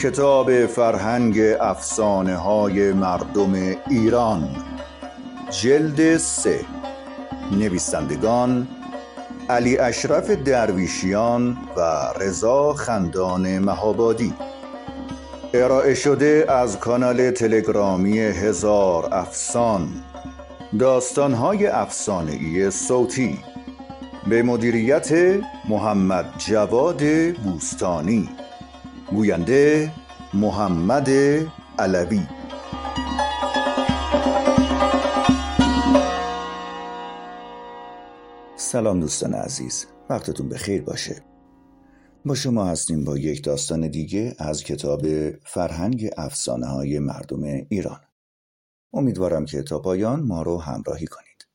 کتاب فرهنگ افسانه های مردم ایران جلد سه. نویسندگان علی اشرف درویشیان و رضا خندان مهابادی. ارائه شده از کانال تلگرامی هزار افسان. داستانهای افسانهای صوتی به مدیریت محمد جواد بوستانی. گوینده محمد علوی. سلام دوستان عزیز وقتتون به خیر باشه. با شما هستیم با یک داستان دیگه از کتاب فرهنگ افسانه های مردم ایران. امیدوارم که تا پایان ما رو همراهی کنید.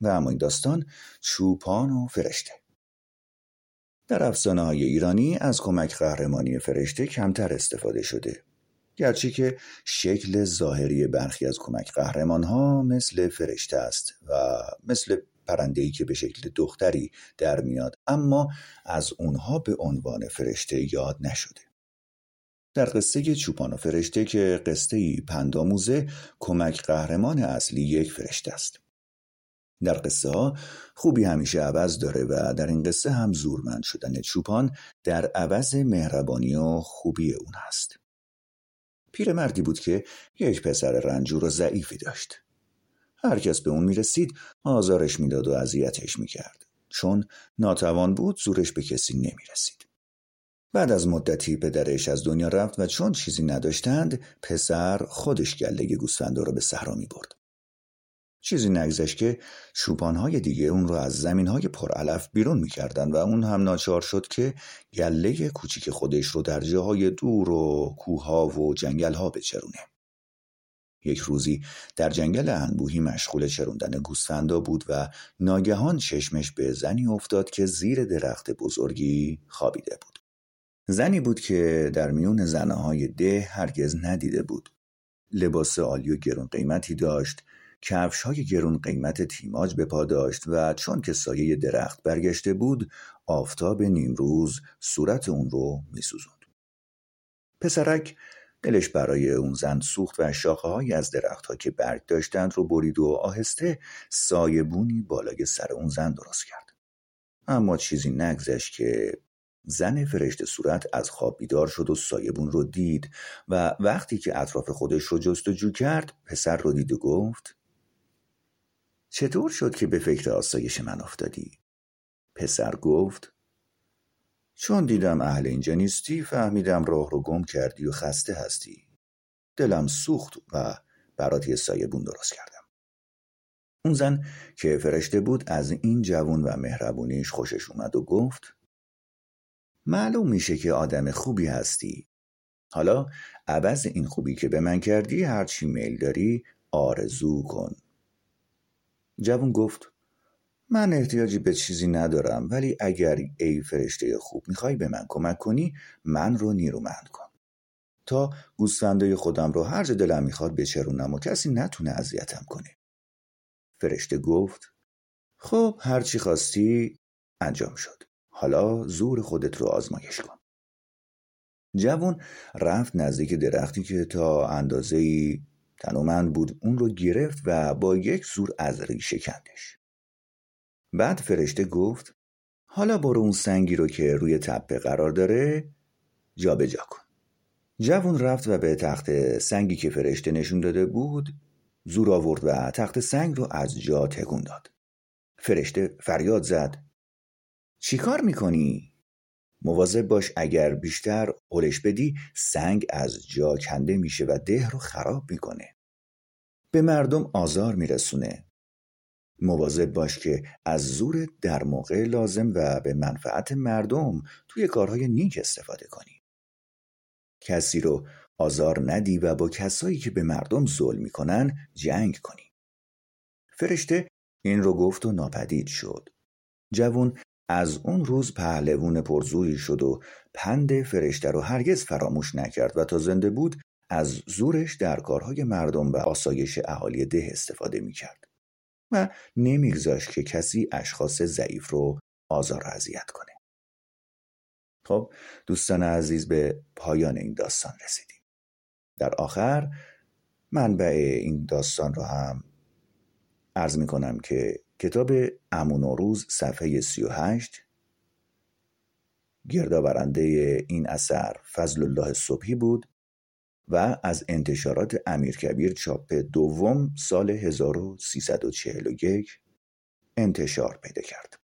و اما این داستان چوپان و فرشته. در افسانه های ایرانی از کمک قهرمانی فرشته کمتر استفاده شده. گرچه که شکل ظاهری برخی از کمک قهرمان ها مثل فرشته است و مثل پرنده‌ای که به شکل دختری در میاد اما از اونها به عنوان فرشته یاد نشده. در قصه چوپان و فرشته که قصه پنداموزه کمک قهرمان اصلی یک فرشته است. در قصه ها خوبی همیشه عوض داره و در این قصه هم زورمند شدن چوپان در عوض مهربانی و خوبی اون هست. پیرمردی بود که یک پسر رنجور و ضعیفی داشت. هر کس به اون می‌رسید آزارش می‌داد و اذیتش می‌کرد. چون ناتوان بود زورش به کسی نمی‌رسید. بعد از مدتی پدرش از دنیا رفت و چون چیزی نداشتند پسر خودش گله گوسفندا را به صحرا می برد. چیزی نگذشت که چوپانهای دیگه اون رو از زمینهای پرعلف بیرون می‌کردن و اون هم ناچار شد که گله کوچیک خودش رو در جاهای دور و کوها و جنگلها بچرونه. یک روزی در جنگل انبوهی مشغول چروندن گوسفندا بود و ناگهان چشمش به زنی افتاد که زیر درخت بزرگی خوابیده بود. زنی بود که در میون زنهای ده هرگز ندیده بود. لباس عالی و گرون قیمتی داشت کفش های گرون قیمت تیماج به پا داشت و چون که سایه درخت برگشته بود آفتاب نیمروز صورت اون رو میسوزوند. پسرک دلش برای اون زن سوخت و شاخه از درختها که برگ داشتند رو برید و آهسته سایبونی بالای سر اون زن درست کرد. اما چیزی نگذشت که زن فرشته صورت از خواب بیدار شد و سایبون رو دید و وقتی که اطراف خودش رو جستجو کرد پسر رو دید و گفت چطور شد که به فکر آسایش من افتادی؟ پسر گفت چون دیدم اهل اینجا نیستی فهمیدم راه رو گم کردی و خسته هستی. دلم سوخت و برات یه سایبون درست کردم. اون زن که فرشته بود از این جوون و مهربونیش خوشش اومد و گفت معلوم میشه که آدم خوبی هستی. حالا عوض این خوبی که به من کردی هرچی میل داری آرزو کن. جوون گفت من احتیاجی به چیزی ندارم ولی اگر ای فرشته خوب می‌خوای به من کمک کنی من رو نیرومند کن. تا گوسفندای خودم رو هر جا دلم می‌خواد بچرونم و کسی نتونه اذیتم کنه. فرشته گفت خب هر چی خواستی انجام شد. حالا زور خودت رو آزمایش کن. جوون رفت نزدیک درختی که تا اندازه تنومند بود اون رو گرفت و با یک زور از ریشه کندش. بعد فرشته گفت حالا برو اون سنگی رو که روی تپه قرار داره جابجا جا کن. جوون رفت و به تخت سنگی که فرشته نشون داده بود زور آورد و تخت سنگ رو از جا تکون داد. فرشته فریاد زد چیکار می‌کنی؟ مواظب باش اگر بیشتر اولش بدی سنگ از جا کنده میشه و ده رو خراب می‌کنه. به مردم آزار میرسونه. مواظب باش که از زور در موقع لازم و به منفعت مردم توی کارهای نیک استفاده کنی. کسی رو آزار ندی و با کسایی که به مردم ظلم می‌کنن جنگ کنی. فرشته این رو گفت و ناپدید شد. جوون از اون روز پهلوون پرزوری شد و پند فرشته رو هرگز فراموش نکرد و تا زنده بود از زورش در کارهای مردم و آسایش اهالی ده استفاده می‌کرد. و نمیگذاشت که کسی اشخاص ضعیف رو آزار و اذیت کنه. خب دوستان عزیز به پایان این داستان رسیدیم. در آخر منبع این داستان رو هم عرض می کنم که کتاب امون و روز صفحه 38 گردآورنده این اثر فضل الله صبحی بود و از انتشارات امیرکبیر چاپ دوم سال 1341 انتشار پیدا کرد.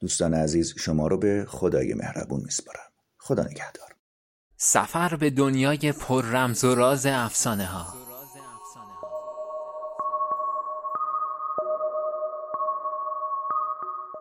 دوستان عزیز شما رو به خدای مهربون میسپارم. خدا نگهدار. سفر به دنیای پر رمز و راز افسانه ها